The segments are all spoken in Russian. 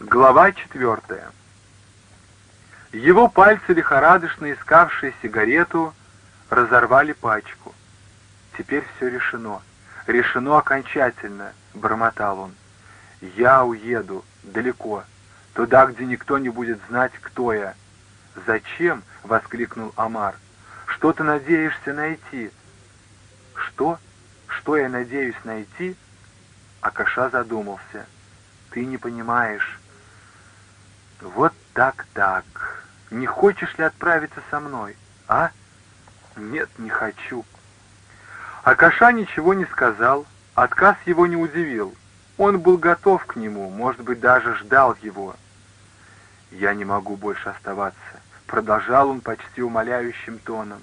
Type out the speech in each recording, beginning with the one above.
Глава четвертая. Его пальцы, лихорадочно искавшие сигарету, разорвали пачку. Теперь все решено. Решено окончательно, бормотал он. Я уеду далеко, туда, где никто не будет знать, кто я. Зачем? воскликнул Амар. Что ты надеешься найти? Что? Что я надеюсь найти? Акаша задумался. Ты не понимаешь. Вот так-так. Не хочешь ли отправиться со мной, а? Нет, не хочу. Акаша ничего не сказал, отказ его не удивил. Он был готов к нему, может быть, даже ждал его. «Я не могу больше оставаться», — продолжал он почти умоляющим тоном.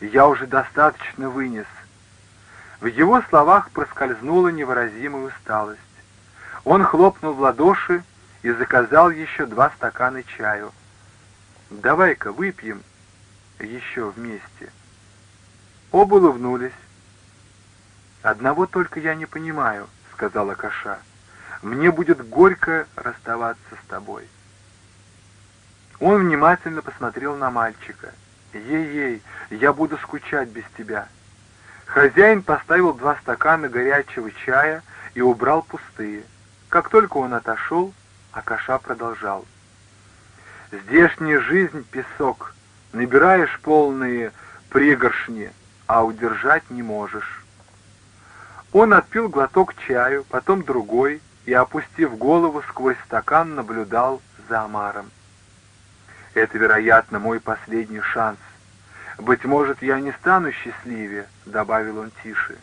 «Я уже достаточно вынес». В его словах проскользнула невыразимая усталость. Он хлопнул в ладоши и заказал еще два стакана чаю. «Давай-ка выпьем еще вместе». Оба улыбнулись. «Одного только я не понимаю», — сказала Каша. «Мне будет горько расставаться с тобой». Он внимательно посмотрел на мальчика. «Ей-ей, я буду скучать без тебя». Хозяин поставил два стакана горячего чая и убрал пустые. Как только он отошел, Акаша продолжал. «Здешняя жизнь — песок. Набираешь полные пригоршни, а удержать не можешь». Он отпил глоток чаю, потом другой, и, опустив голову сквозь стакан, наблюдал за Амаром. «Это, вероятно, мой последний шанс. Быть может, я не стану счастливее», — добавил он тише,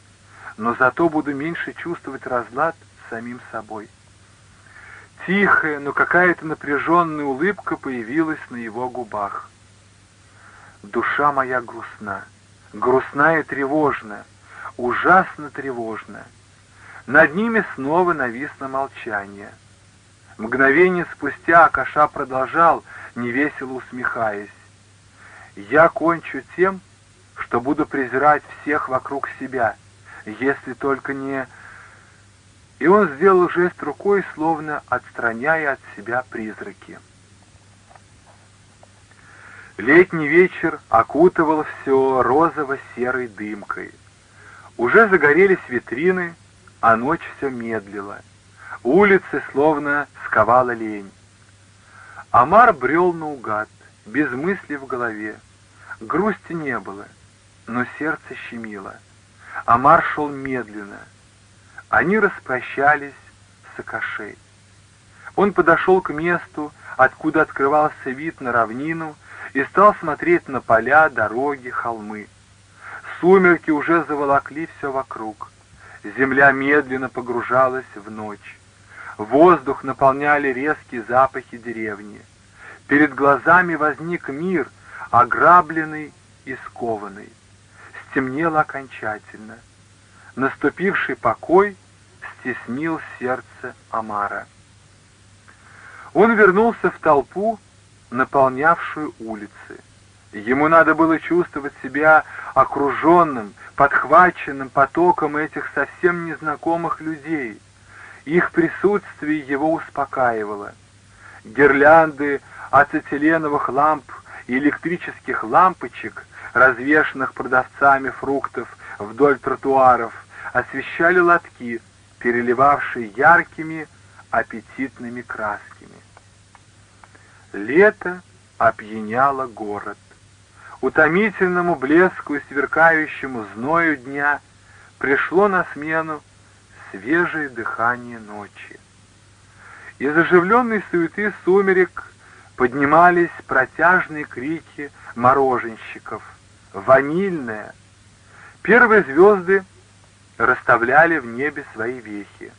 «но зато буду меньше чувствовать разлад с самим собой». Тихая, но какая-то напряженная улыбка появилась на его губах. Душа моя грустна, грустна и тревожна, ужасно тревожна. Над ними снова нависло молчание. Мгновение спустя Акаша продолжал, невесело усмехаясь. «Я кончу тем, что буду презирать всех вокруг себя, если только не и он сделал жест рукой, словно отстраняя от себя призраки. Летний вечер окутывал все розово-серой дымкой. Уже загорелись витрины, а ночь все медлила. Улицы словно сковала лень. Амар брел наугад, без мысли в голове. Грусти не было, но сердце щемило. Амар шел медленно — они распрощались с Акашей. Он подошел к месту, откуда открывался вид на равнину, и стал смотреть на поля, дороги, холмы. Сумерки уже заволокли все вокруг. Земля медленно погружалась в ночь. Воздух наполняли резкие запахи деревни. Перед глазами возник мир, ограбленный и скованный. Стемнело окончательно. Наступивший покой стеснил сердце Амара. Он вернулся в толпу, наполнявшую улицы. Ему надо было чувствовать себя окруженным, подхваченным потоком этих совсем незнакомых людей. Их присутствие его успокаивало. Гирлянды ацетиленовых ламп и электрических лампочек, развешанных продавцами фруктов вдоль тротуаров, освещали лотки, переливавшие яркими аппетитными красками. Лето опьяняло город. Утомительному блеску и сверкающему зною дня пришло на смену свежее дыхание ночи. Из оживленной суеты сумерек поднимались протяжные крики мороженщиков. Ванильная. Первые звезды расставляли в небе свои вехи.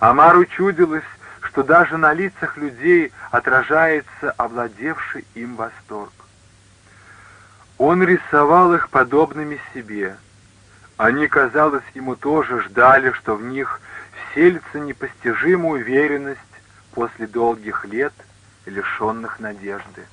Амару чудилось, что даже на лицах людей отражается овладевший им восторг. Он рисовал их подобными себе. Они, казалось, ему тоже ждали, что в них вселится непостижимая уверенность после долгих лет, лишенных надежды.